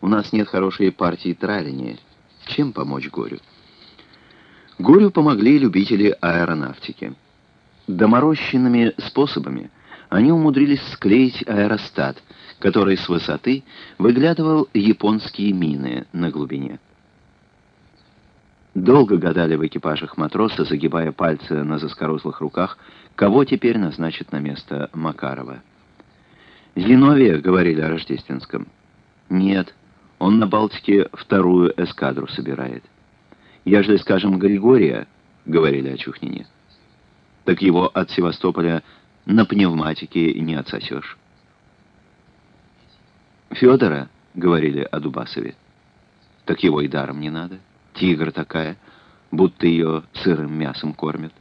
У нас нет хорошей партии траления. Чем помочь горю? Горю помогли любители аэронавтики. Доморощенными способами они умудрились склеить аэростат, который с высоты выглядывал японские мины на глубине. Долго гадали в экипажах матросы, загибая пальцы на заскорузлых руках, кого теперь назначат на место Макарова. «Зиновия», — говорили о Рождественском. «Нет, он на Балтике вторую эскадру собирает». «Ежели, скажем, Григория», — говорили о Чухнине, «так его от Севастополя на пневматике не отсосешь». «Федора», — говорили о Дубасове, «так его и даром не надо. Тигр такая, будто ее сырым мясом кормят».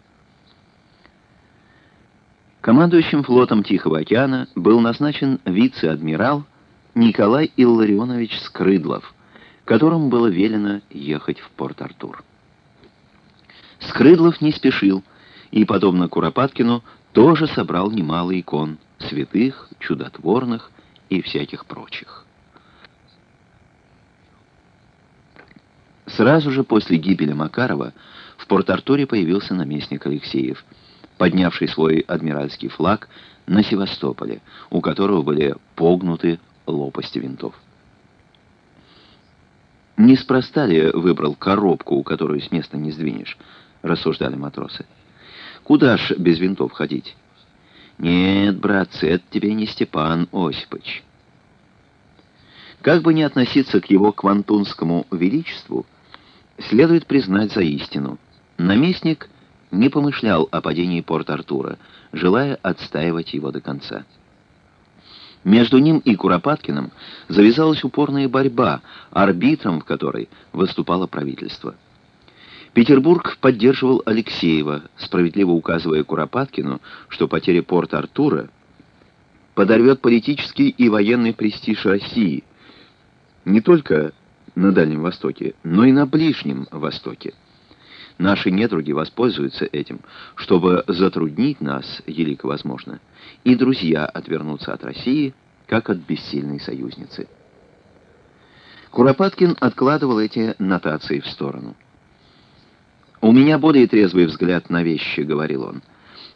Командующим флотом Тихого океана был назначен вице-адмирал Николай Илларионович Скрыдлов, которому было велено ехать в Порт-Артур. Скрыдлов не спешил и, подобно Куропаткину, тоже собрал немало икон, святых, чудотворных и всяких прочих. Сразу же после гибели Макарова в Порт-Артуре появился наместник Алексеев – поднявший свой адмиральский флаг на Севастополе, у которого были погнуты лопасти винтов. «Неспроста ли выбрал коробку, у которой с места не сдвинешь?» — рассуждали матросы. «Куда ж без винтов ходить?» «Нет, братцы, это тебе не Степан Осипович». Как бы ни относиться к его квантунскому величеству, следует признать за истину. Наместник — не помышлял о падении Порт-Артура, желая отстаивать его до конца. Между ним и Куропаткиным завязалась упорная борьба, арбитром в которой выступало правительство. Петербург поддерживал Алексеева, справедливо указывая Куропаткину, что потеря Порт-Артура подорвет политический и военный престиж России не только на Дальнем Востоке, но и на Ближнем Востоке. Наши недруги воспользуются этим, чтобы затруднить нас, елико возможно, и друзья отвернутся от России, как от бессильной союзницы. Куропаткин откладывал эти нотации в сторону. «У меня более трезвый взгляд на вещи», — говорил он.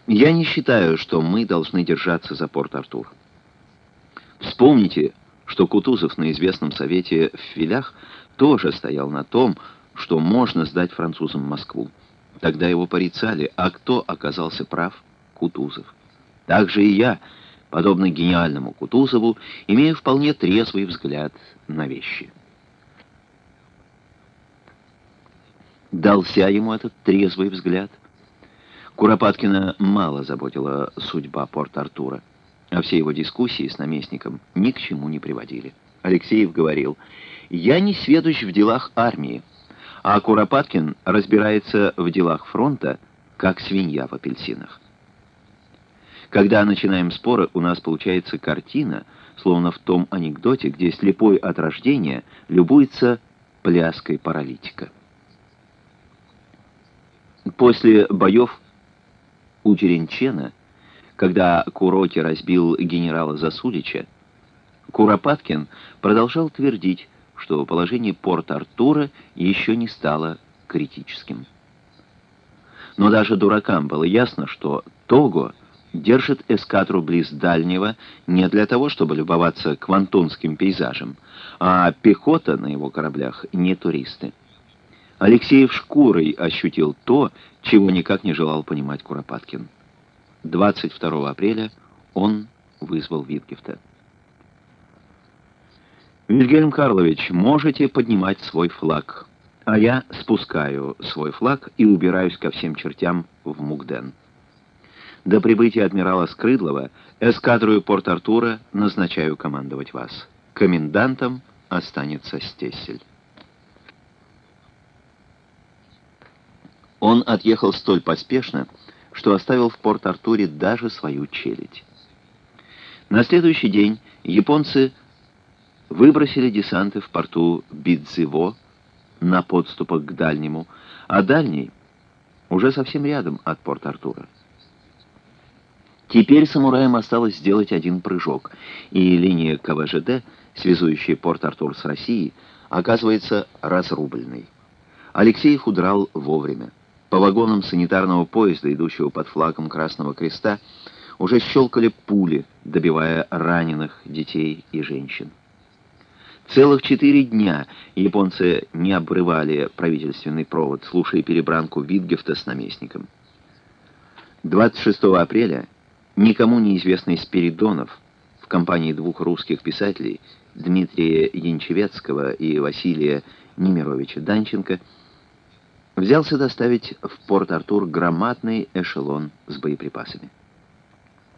«Я не считаю, что мы должны держаться за Порт-Артур. Вспомните, что Кутузов на известном совете в Филях тоже стоял на том, что можно сдать французам Москву. Тогда его порицали, а кто оказался прав? Кутузов. Так же и я, подобно гениальному Кутузову, имею вполне трезвый взгляд на вещи. Дался ему этот трезвый взгляд. Куропаткина мало заботила судьба Порт-Артура, а все его дискуссии с наместником ни к чему не приводили. Алексеев говорил, «Я не сведущ в делах армии, а Куропаткин разбирается в делах фронта, как свинья в апельсинах. Когда начинаем споры, у нас получается картина, словно в том анекдоте, где слепой от рождения любуется пляской паралитика. После боев у Теренчена, когда Куроки разбил генерала Засулича, Куропаткин продолжал твердить, что положение Порт-Артура еще не стало критическим. Но даже дуракам было ясно, что Того держит эскадру близ Дальнего не для того, чтобы любоваться квантунским пейзажем, а пехота на его кораблях не туристы. Алексеев шкурой ощутил то, чего никак не желал понимать Куропаткин. 22 апреля он вызвал Витгефта. Вильгельм Карлович, можете поднимать свой флаг, а я спускаю свой флаг и убираюсь ко всем чертям в Мугден. До прибытия адмирала Скрыдлова эскадрою Порт-Артура назначаю командовать вас. Комендантом останется Стессель. Он отъехал столь поспешно, что оставил в Порт-Артуре даже свою челядь. На следующий день японцы выбросили десанты в порту Бидзево на подступах к дальнему, а дальний уже совсем рядом от Порт-Артура. Теперь самураям осталось сделать один прыжок, и линия КВЖД связующей Порт-Артур с Россией, оказывается разрубленной. Алексеев удрал вовремя. По вагонам санитарного поезда, идущего под флагом Красного Креста, уже щелкали пули, добивая раненых детей и женщин. Целых четыре дня японцы не обрывали правительственный провод, слушая перебранку Витгефта с наместником. 26 апреля никому неизвестный Спиридонов в компании двух русских писателей Дмитрия Янчевецкого и Василия Немировича Данченко взялся доставить в Порт-Артур громадный эшелон с боеприпасами.